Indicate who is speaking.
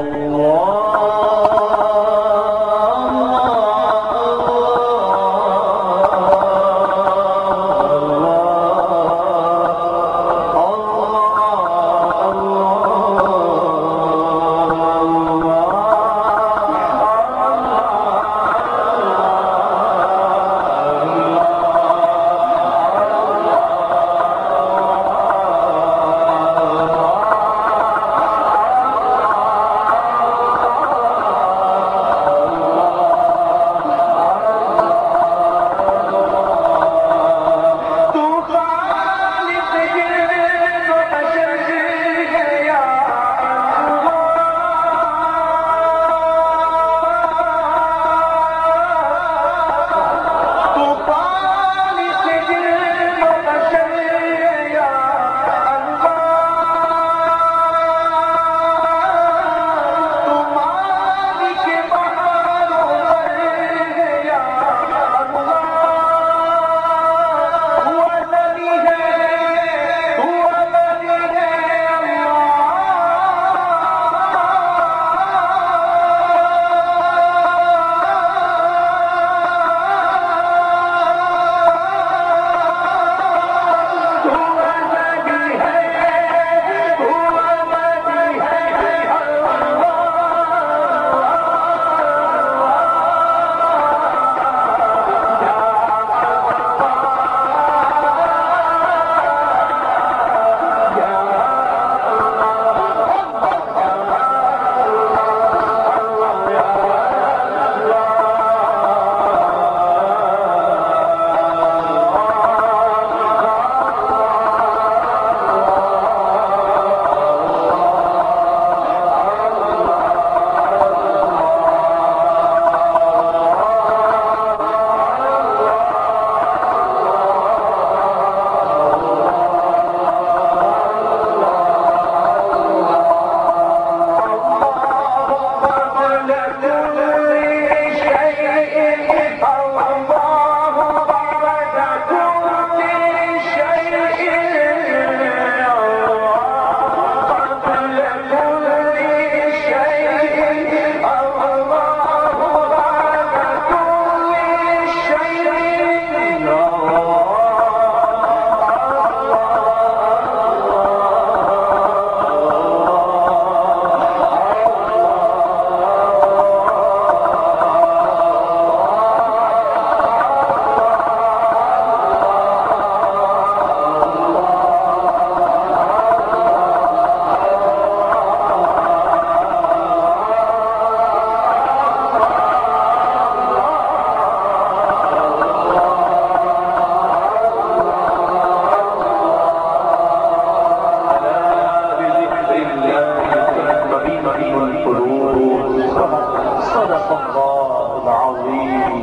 Speaker 1: Allah. صدق الله العظيم.